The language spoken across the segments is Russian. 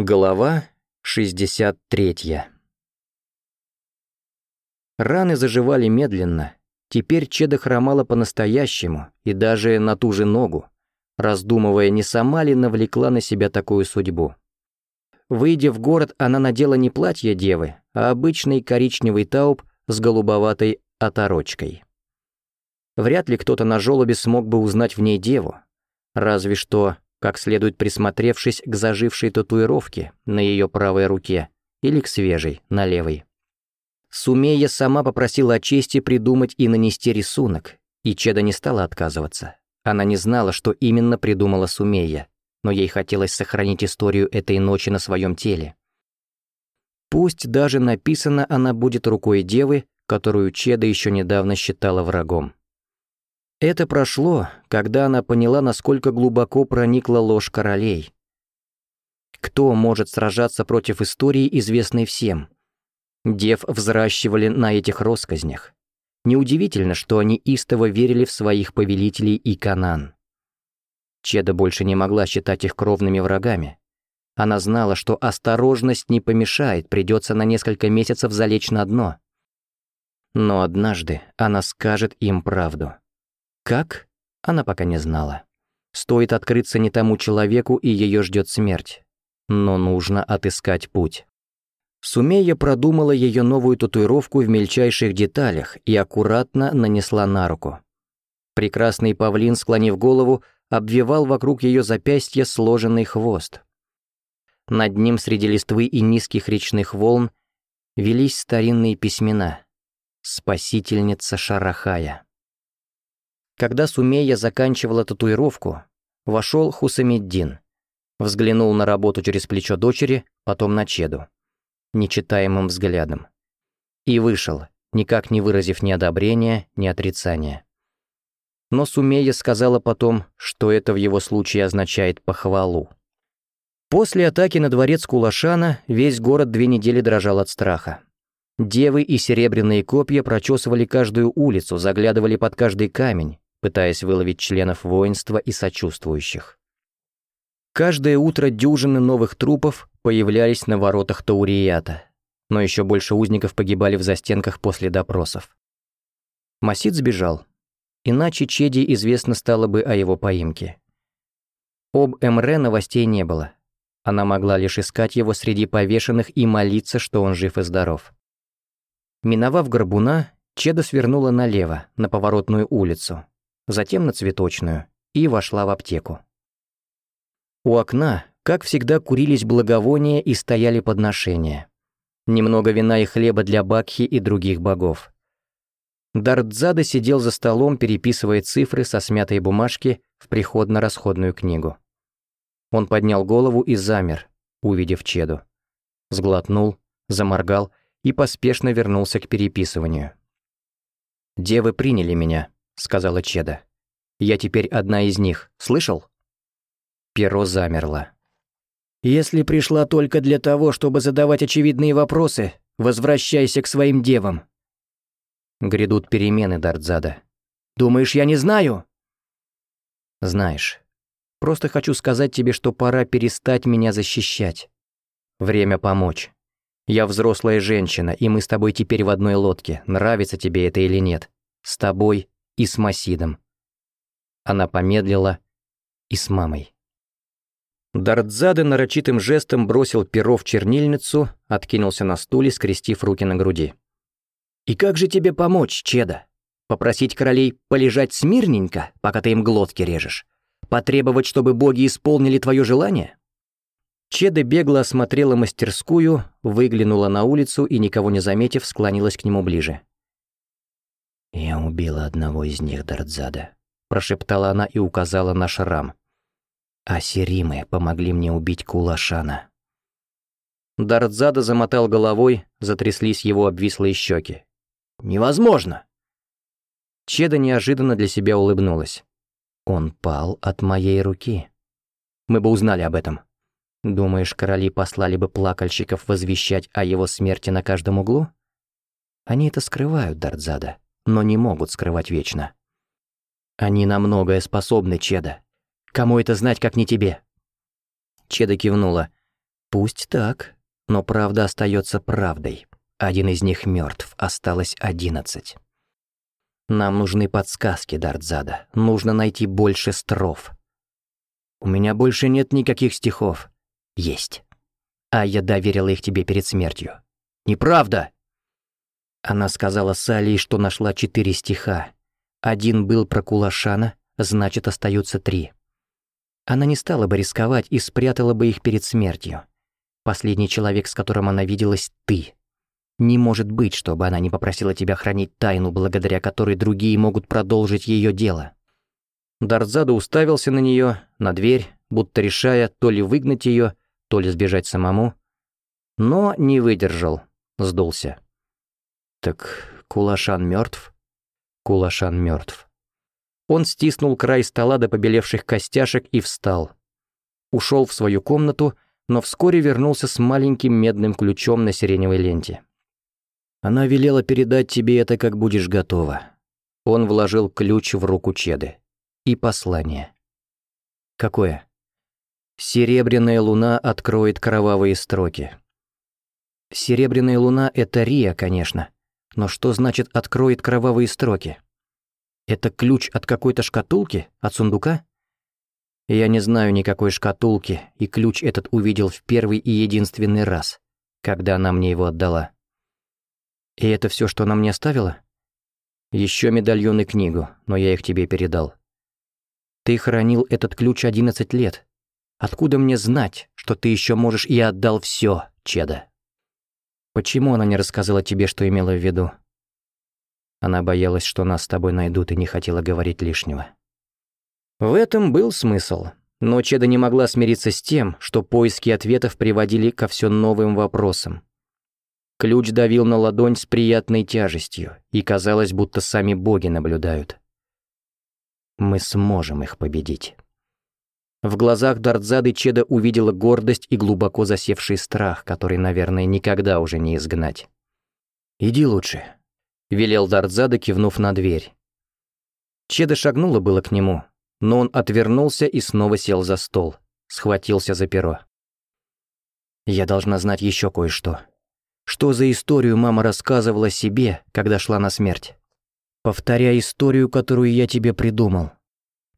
Глава 63. Раны заживали медленно. Теперь Чеда хромала по-настоящему и даже на ту же ногу, раздумывая, не сама ли навлекла на себя такую судьбу. Выйдя в город, она надела не платье девы, а обычный коричневый тауб с голубоватой оторочкой. Вряд ли кто-то на жёлобе смог бы узнать в ней деву, разве что как следует присмотревшись к зажившей татуировке на ее правой руке или к свежей на левой. Сумея сама попросила о чести придумать и нанести рисунок, и Чеда не стала отказываться. Она не знала, что именно придумала Сумея, но ей хотелось сохранить историю этой ночи на своем теле. Пусть даже написана она будет рукой девы, которую Чеда еще недавно считала врагом. Это прошло, когда она поняла, насколько глубоко проникла ложь королей. Кто может сражаться против истории, известной всем? Дев взращивали на этих россказнях. Неудивительно, что они истово верили в своих повелителей и канан. Чеда больше не могла считать их кровными врагами. Она знала, что осторожность не помешает, придется на несколько месяцев залечь на дно. Но однажды она скажет им правду. Как? Она пока не знала. Стоит открыться не тому человеку, и ее ждет смерть. Но нужно отыскать путь. Сумея продумала ее новую татуировку в мельчайших деталях и аккуратно нанесла на руку. Прекрасный павлин, склонив голову, обвивал вокруг ее запястья сложенный хвост. Над ним среди листвы и низких речных волн велись старинные письмена «Спасительница Шарахая». Когда Сумея заканчивала татуировку, вошел Хусамиддин. Взглянул на работу через плечо дочери, потом на Чеду. Нечитаемым взглядом. И вышел, никак не выразив ни одобрения, ни отрицания. Но Сумея сказала потом, что это в его случае означает похвалу. После атаки на дворец Кулашана весь город две недели дрожал от страха. Девы и серебряные копья прочесывали каждую улицу, заглядывали под каждый камень, пытаясь выловить членов воинства и сочувствующих. Каждое утро дюжины новых трупов появлялись на воротах Таурията, но еще больше узников погибали в застенках после допросов. Масид сбежал, иначе Чеди известно стало бы о его поимке. Об Эмре новостей не было. Она могла лишь искать его среди повешенных и молиться, что он жив и здоров. Миновав горбуна, Чеда свернула налево, на поворотную улицу, затем на цветочную и вошла в аптеку. У окна, как всегда, курились благовония и стояли подношения. Немного вина и хлеба для Бакхи и других богов. Дардзада сидел за столом, переписывая цифры со смятой бумажки в приходно-расходную книгу. Он поднял голову и замер, увидев Чеду. Сглотнул, заморгал и поспешно вернулся к переписыванию. «Девы приняли меня», сказала Чеда. «Я теперь одна из них, слышал?» Перо замерло. «Если пришла только для того, чтобы задавать очевидные вопросы, возвращайся к своим девам». Грядут перемены, Дартзада. «Думаешь, я не знаю?» «Знаешь. Просто хочу сказать тебе, что пора перестать меня защищать. Время помочь. Я взрослая женщина, и мы с тобой теперь в одной лодке, нравится тебе это или нет. С тобой и с Масидом. Она помедлила и с мамой. Дардзаде нарочитым жестом бросил перо в чернильницу, откинулся на стуле, скрестив руки на груди. «И как же тебе помочь, Чеда? Попросить королей полежать смирненько, пока ты им глотки режешь? Потребовать, чтобы боги исполнили твое желание?» Чеда бегло осмотрела мастерскую, выглянула на улицу и, никого не заметив, склонилась к нему ближе. «Я убила одного из них, Дардзада», – прошептала она и указала на шрам. «А Серимы помогли мне убить Кулашана». Дардзада замотал головой, затряслись его обвислые щеки. «Невозможно!» Чеда неожиданно для себя улыбнулась. «Он пал от моей руки. Мы бы узнали об этом. Думаешь, короли послали бы плакальщиков возвещать о его смерти на каждом углу? Они это скрывают, Дардзада но не могут скрывать вечно. Они на многое способны, Чеда. Кому это знать, как не тебе? Чеда кивнула. Пусть так, но правда остается правдой. Один из них мертв, осталось одиннадцать. Нам нужны подсказки, Дартзада. Нужно найти больше строф. У меня больше нет никаких стихов. Есть. А я доверила их тебе перед смертью. Неправда! Она сказала Салли, что нашла четыре стиха. Один был про Кулашана, значит, остаются три. Она не стала бы рисковать и спрятала бы их перед смертью. Последний человек, с которым она виделась, ты. Не может быть, чтобы она не попросила тебя хранить тайну, благодаря которой другие могут продолжить ее дело. Дарзада уставился на нее, на дверь, будто решая то ли выгнать ее, то ли сбежать самому. Но не выдержал, сдулся. Так Кулашан мертв? Кулашан мертв. Он стиснул край стола до побелевших костяшек и встал. Ушел в свою комнату, но вскоре вернулся с маленьким медным ключом на сиреневой ленте. «Она велела передать тебе это, как будешь готова». Он вложил ключ в руку Чеды. И послание. «Какое?» «Серебряная луна откроет кровавые строки». «Серебряная луна» — это Рия, конечно. Но что значит «откроет кровавые строки»? Это ключ от какой-то шкатулки? От сундука? Я не знаю никакой шкатулки, и ключ этот увидел в первый и единственный раз, когда она мне его отдала. И это все, что она мне оставила? Еще медальон и книгу, но я их тебе передал. Ты хранил этот ключ 11 лет. Откуда мне знать, что ты еще можешь и отдал все, Чеда? Почему она не рассказала тебе, что имела в виду? Она боялась, что нас с тобой найдут и не хотела говорить лишнего. В этом был смысл, но Чеда не могла смириться с тем, что поиски ответов приводили ко все новым вопросам. Ключ давил на ладонь с приятной тяжестью, и казалось, будто сами боги наблюдают. Мы сможем их победить. В глазах Дардзады Чеда увидела гордость и глубоко засевший страх, который, наверное, никогда уже не изгнать. «Иди лучше», — велел Дартзада, кивнув на дверь. Чеда шагнула было к нему, но он отвернулся и снова сел за стол, схватился за перо. «Я должна знать еще кое-что. Что за историю мама рассказывала себе, когда шла на смерть? Повторяй историю, которую я тебе придумал.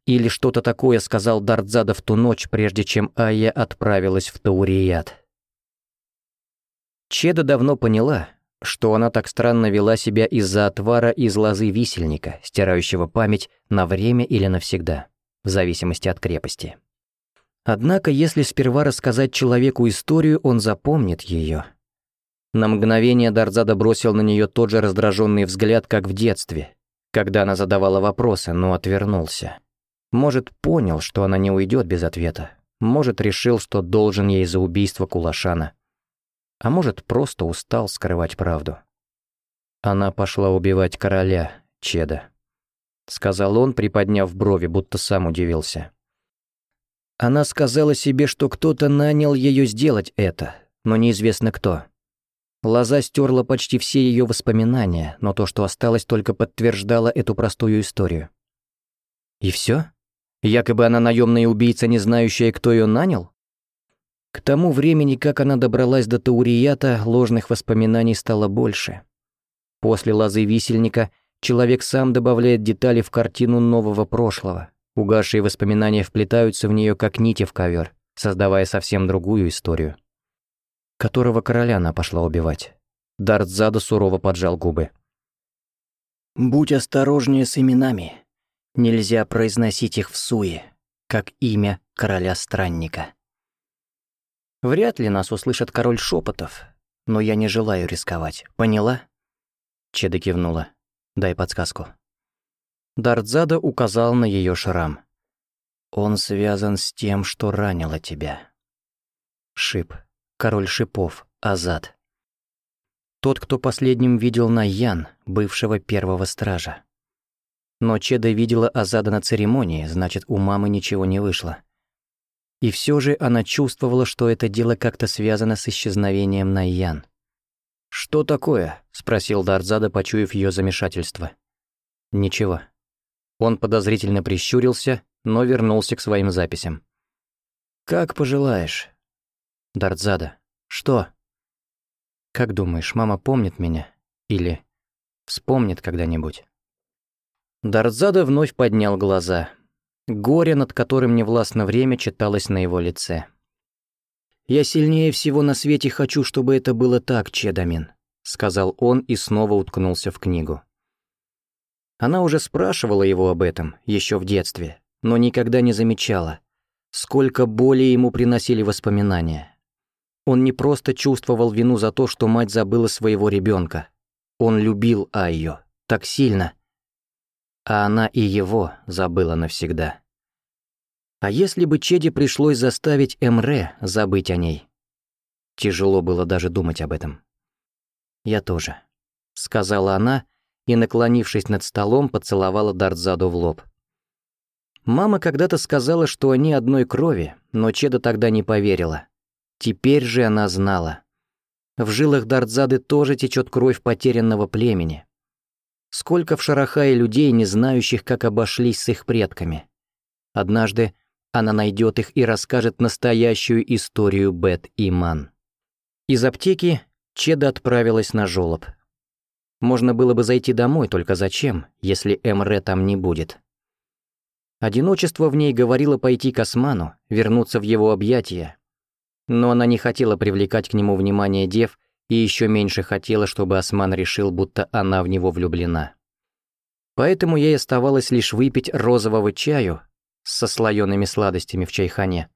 Или что-то такое сказал Дардзада в ту ночь, прежде чем Айя отправилась в Таурият. Чеда давно поняла, что она так странно вела себя из-за отвара из лозы висельника, стирающего память на время или навсегда, в зависимости от крепости. Однако, если сперва рассказать человеку историю, он запомнит ее. На мгновение Дарзада бросил на нее тот же раздраженный взгляд, как в детстве, когда она задавала вопросы, но отвернулся. Может, понял, что она не уйдет без ответа. Может, решил, что должен ей за убийство Кулашана. А может, просто устал скрывать правду. Она пошла убивать короля, Чеда. Сказал он, приподняв брови, будто сам удивился. Она сказала себе, что кто-то нанял ее сделать это, но неизвестно кто. Лоза стерла почти все ее воспоминания, но то, что осталось, только подтверждало эту простую историю. «И все? Якобы она наемная убийца, не знающая, кто ее нанял? К тому времени, как она добралась до Таурията, ложных воспоминаний стало больше. После лозы висельника человек сам добавляет детали в картину нового прошлого. Угасшие воспоминания вплетаются в нее как нити в ковер, создавая совсем другую историю. Которого короля она пошла убивать? Дартзада сурово поджал губы. «Будь осторожнее с именами», Нельзя произносить их в суе, как имя короля-странника. Вряд ли нас услышит король шепотов, но я не желаю рисковать, поняла?» Чеда кивнула. «Дай подсказку». Дардзада указал на ее шрам. «Он связан с тем, что ранило тебя». Шип. Король шипов. Азад. Тот, кто последним видел Наян, бывшего первого стража. Но Чеда видела Азада на церемонии, значит, у мамы ничего не вышло. И все же она чувствовала, что это дело как-то связано с исчезновением Найян. «Что такое?» – спросил Дарзада, почуяв ее замешательство. «Ничего». Он подозрительно прищурился, но вернулся к своим записям. «Как пожелаешь». «Дарзада, что?» «Как думаешь, мама помнит меня? Или вспомнит когда-нибудь?» Дарзада вновь поднял глаза. Горе, над которым невластно время, читалось на его лице. «Я сильнее всего на свете хочу, чтобы это было так, Чедамин», — сказал он и снова уткнулся в книгу. Она уже спрашивала его об этом, еще в детстве, но никогда не замечала, сколько боли ему приносили воспоминания. Он не просто чувствовал вину за то, что мать забыла своего ребенка. Он любил Айо так сильно — а она и его забыла навсегда. А если бы Чеди пришлось заставить Эмре забыть о ней? Тяжело было даже думать об этом. «Я тоже», — сказала она и, наклонившись над столом, поцеловала Дартзаду в лоб. Мама когда-то сказала, что они одной крови, но Чеда тогда не поверила. Теперь же она знала. В жилах Дартзады тоже течет кровь потерянного племени, Сколько в Шарахае людей, не знающих, как обошлись с их предками. Однажды она найдет их и расскажет настоящую историю Бет и Ман. Из аптеки Чеда отправилась на жолоб. Можно было бы зайти домой, только зачем, если Эмре там не будет. Одиночество в ней говорило пойти к Осману, вернуться в его объятия. Но она не хотела привлекать к нему внимание дев и еще меньше хотела, чтобы Осман решил, будто она в него влюблена. Поэтому ей оставалось лишь выпить розового чаю со слоеными сладостями в чайхане,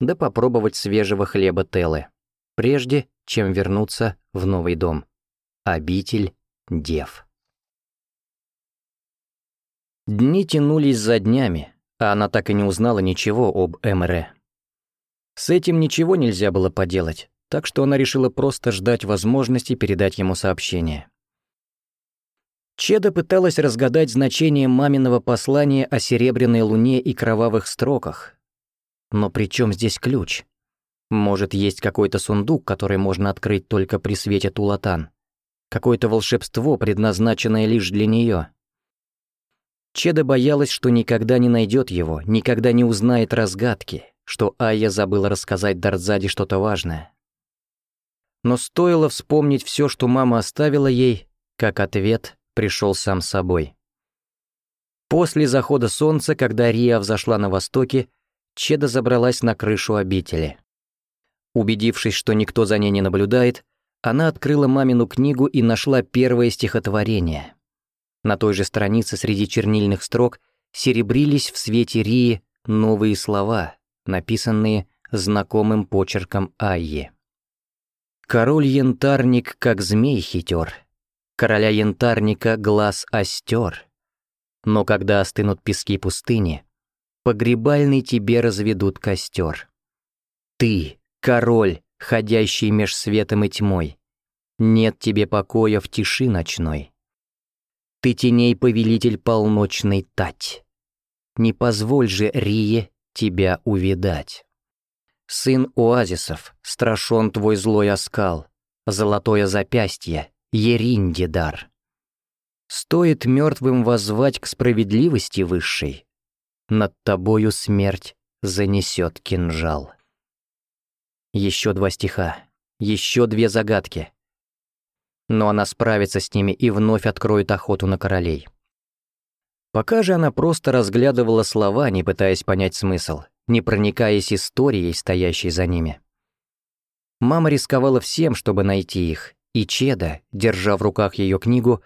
да попробовать свежего хлеба Телы, прежде чем вернуться в новый дом, обитель дев. Дни тянулись за днями, а она так и не узнала ничего об Эмре. С этим ничего нельзя было поделать так что она решила просто ждать возможности передать ему сообщение. Чеда пыталась разгадать значение маминого послания о серебряной луне и кровавых строках. Но при чем здесь ключ? Может, есть какой-то сундук, который можно открыть только при свете Тулатан? Какое-то волшебство, предназначенное лишь для нее. Чеда боялась, что никогда не найдет его, никогда не узнает разгадки, что Айя забыла рассказать Дардзаде что-то важное, но стоило вспомнить все, что мама оставила ей, как ответ пришел сам собой. После захода солнца, когда Рия взошла на востоке, Чеда забралась на крышу обители. Убедившись, что никто за ней не наблюдает, она открыла мамину книгу и нашла первое стихотворение. На той же странице среди чернильных строк серебрились в свете Рии новые слова, написанные знакомым почерком Айи. Король янтарник, как змей хитер, Короля янтарника глаз остер. Но когда остынут пески пустыни, Погребальный тебе разведут костер. Ты, король, ходящий меж светом и тьмой, Нет тебе покоя в тиши ночной. Ты теней повелитель полночной тать. Не позволь же Рие тебя увидать. Сын оазисов, страшен твой злой оскал, Золотое запястье, Еринди дар. Стоит мертвым воззвать к справедливости высшей, Над тобою смерть занесет кинжал. Еще два стиха, еще две загадки. Но она справится с ними и вновь откроет охоту на королей. Пока же она просто разглядывала слова, не пытаясь понять смысл — не проникаясь историей, стоящей за ними. Мама рисковала всем, чтобы найти их, и Чеда, держа в руках ее книгу,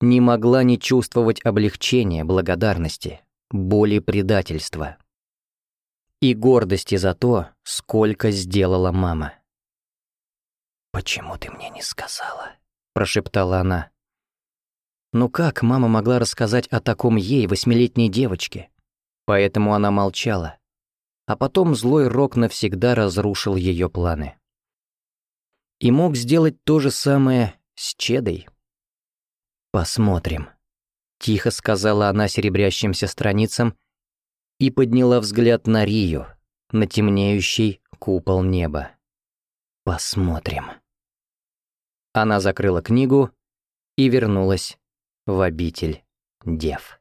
не могла не чувствовать облегчения, благодарности, боли предательства и гордости за то, сколько сделала мама. «Почему ты мне не сказала?» – прошептала она. Но как мама могла рассказать о таком ей, восьмилетней девочке? Поэтому она молчала, а потом злой рок навсегда разрушил ее планы. И мог сделать то же самое с Чедой. «Посмотрим», — тихо сказала она серебрящимся страницам и подняла взгляд на Рию, на темнеющий купол неба. «Посмотрим». Она закрыла книгу и вернулась в обитель дев.